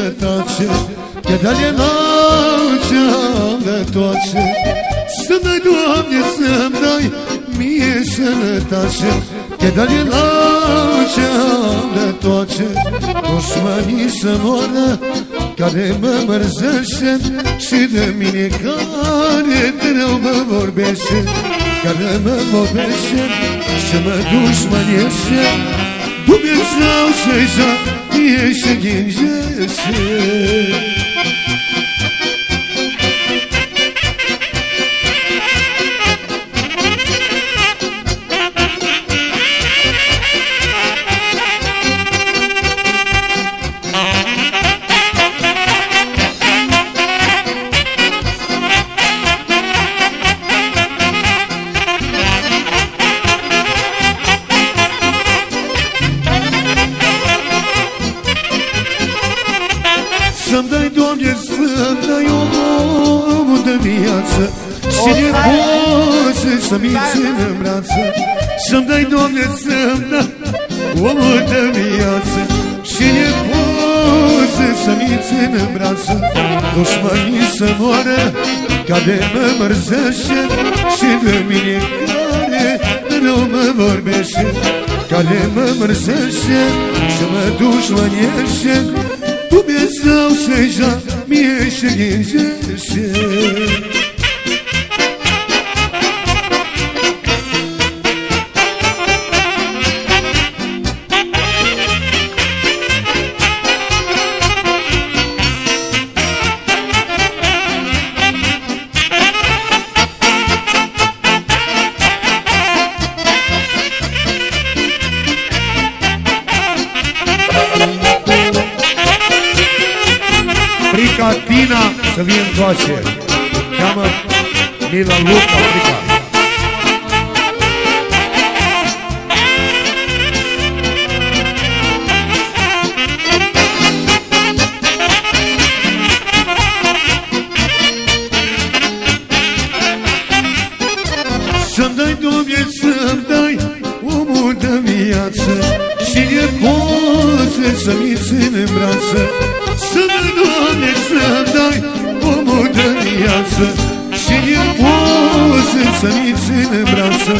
sănătate Că de-ale la de toate Să-mi dai, Doamne, să-mi dai mie sănătate. Că de-ale la de toate Dușmanii să moară care mă mărzește Și de mine care de rău mă vorbește. Care mă vorbește și mă dușmănește. Dumnezeu să-i gecesi. Viață. Și de poze să-mi țin în brață Să-mi dai, Doamne, să-mi dai omul de viață. Și de poze să-mi țin în brață Dușmanii să moară ca de mă mărzește. Și de mine care rău mă vorbește Care mă mărzește și mă dușmănește. Dumnezeu seja mie și gângește să vie încoace Cheamă Mila Luca Frica Să-mi dai, Doamne, să-mi dai omul de viață. Și de poze să-mi țin în brață. Să-mi poze să-mi țin în brață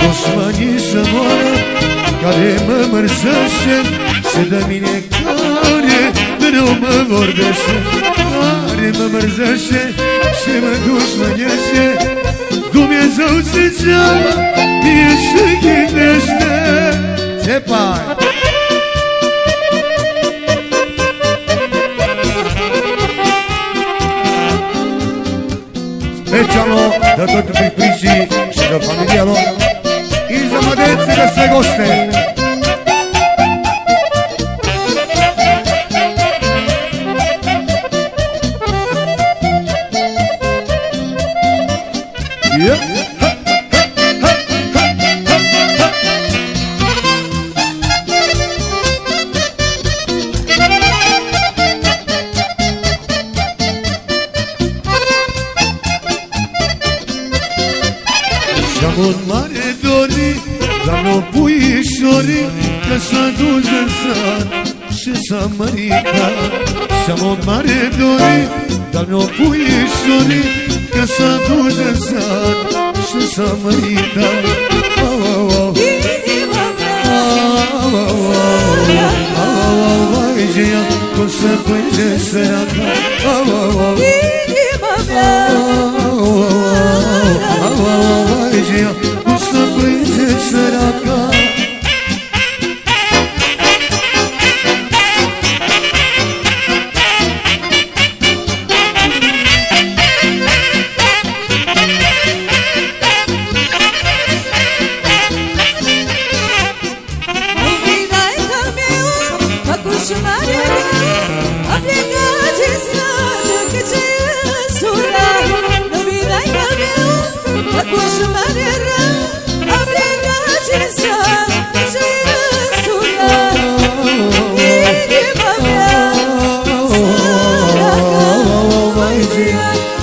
Dușmanii să moară care mă mărsește Și de mine care mereu mă vorbește Care mă mărzește și mă dușmănește. Dumnezeu zicea, mie și gândește Ce pai? da to trpi priči šira familijalo i za mladence da sve goste. Dar nu puișori Că s-a dus în sat și s-a măritat Și-am un mare dori, dar nu puișori Că s-a dus în sat și s-a măritat Au, au, au, au, au, au, au, au, vai cum se plânge săraca Au, au, au, au, au, au, vai de ea,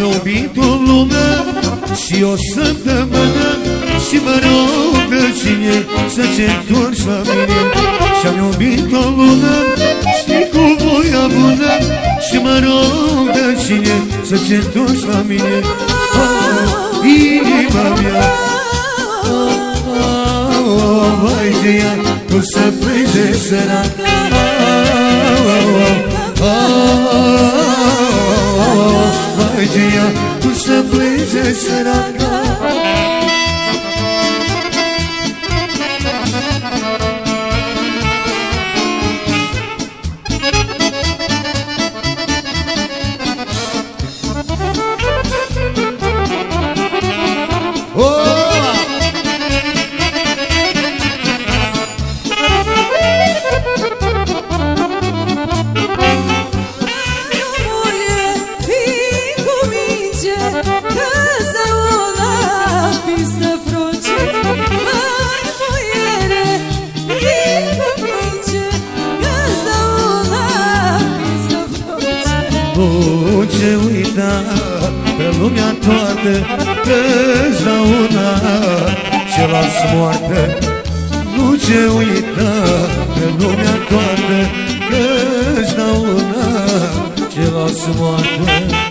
iubit o lună și o săptămână Și mă rog de cine să ce întorci la mine Și-am iubit o lună și cu voia bună Și mă rog de cine să ce întorci la mine oh, Inima mea oh, oh, oh, Vai de ea, tu să pleci de Magia, tu să plânge săraca Nu ce uita pe lumea toată Că-ți dau una ce las moartă Nu ce uita pe lumea toată Că-ți dau una ce las moartă